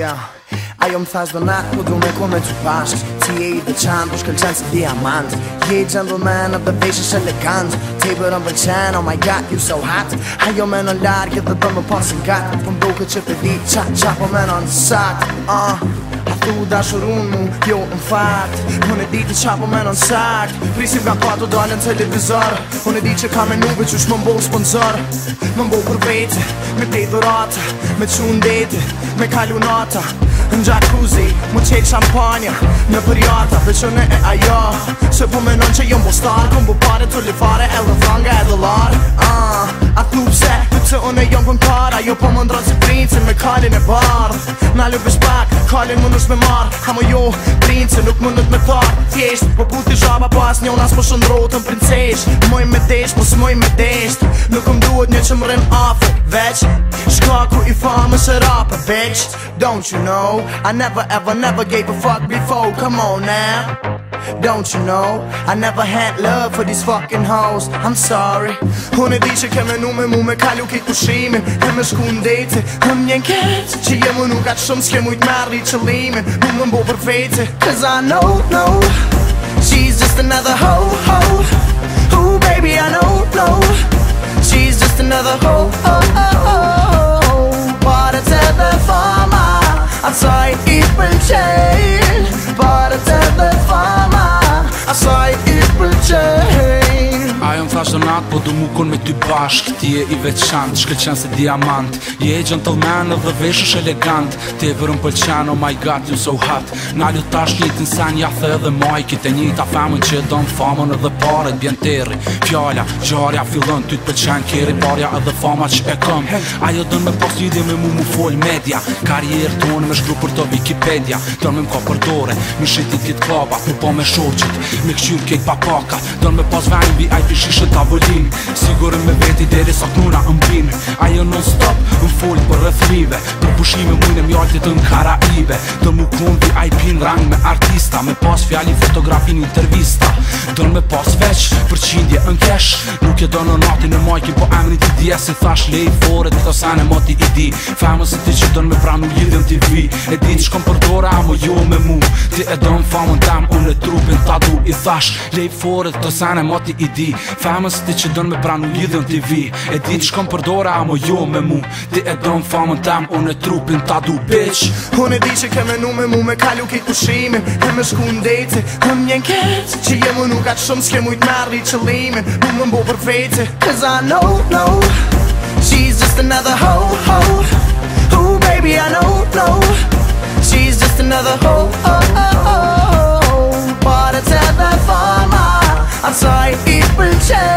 Yeah. Ajo më thash do natë ku du me ku me që bashk Ti e i dhe qanë, du shkel qanë si diamant Je i gentleman of the vicious elegant Ti për në bëqen, oh my god, you so hot Ajo me në largë dhe dhe më pasin gat Po mduke që për di qa qa po me në nësat uh. Ah, a Tu dashur unë mu, jo në fat Unë e di të qapo me në nësak Prisim nga pato dalë në televizor Unë e di që ka me nuve që shmë mbo sponsor Më mbo për vete, me te dhurata Me me kalu nata Me kalu Në jacuzzi, mu t'jek shampanja Në përjata, dhe që e ajo Se po menon që jom bostar Kom bu pare, të lifare, e dhe e dhe lar uh, A tu pse, të që unë e jom përnkara Jo po më ndronë si princin me kalin e bardh Na ljubesh pak, kalin më nësht me marr Ha mu jo, princin nuk më nët me thar Tjesht, po puti shaba pas njo Nas po shëndro të më princesht Moj me desht, po s'moj me desht Nuk më duhet një që më rrim afet, veç Scar quit your farm and set up a bitch Don't you know I never ever never gave a fuck before Come on now don't you know I never had love for these fucking hoes I'm sorry Hun e di që keme nume mu me kalu ki kushimin E me shku në dete Hëm njen ketë Që jemu nuk atë shumë s'ke mujt marri qëllimin Mu më mbo për Cause I know, know She's just another ho, ho Ooh baby I know, know She's just another ho, ho It will change. sazonat Po du mukon me ty bashk Ti e i veçant, shkel qen si diamant Je e gentleman dhe vesh është elegant Ti e vërën pëlqen, oh my god, you so hot Na ljo tash një të nsen, ja the dhe maj Kite një ta femën që don famën edhe paret Bjen teri, Pjalla gjarja, fillon Ty të pëlqen, kiri, barja edhe fama që e kom Ajo dën me pas lidi me mu mu fol media Karjerë tonë me shkru për të Wikipedia Dën me mko për dore, më shetit kit klaba Për po me shoqit, me këqyr kejt papaka Dën me pas venjë, VIP shishët tavolin Sigur me veti deri sa knuna mbin Ajo non stop, në folë për rëthmive Për pushime mujnë më jaltit në Karaibe Dën mu kon VIP në rang me artista Me pas fjalli fotografin intervista Dën me pas veç, për shefën kesh Nuk e do në nati në majkin Po emri ti di e si thash Lej fore të thos anë moti i di Femën si ti që do në me vranu lidhjën ti vi E di që kom përdora amo ju me mu Ti e do në famën tam Unë e trupin ta du i thash Lej fore të thos anë moti i di Femën si ti që do në me vranu lidhjën ti vi E di që kom përdora amo ju me mu Ti e do në famën tam Unë e trupin ta du bitch Unë e di që ke menu me mu me kalu ki ushimin E me shku në dejti Unë njën ketë që jemu nuk atë shumë s'ke mujtë marri qëlimin who I'm more afraid to Cause I know, no She's just another hoe, hoe baby, I know, no She's just another hoe, But it's ever for my I'm sorry, it will change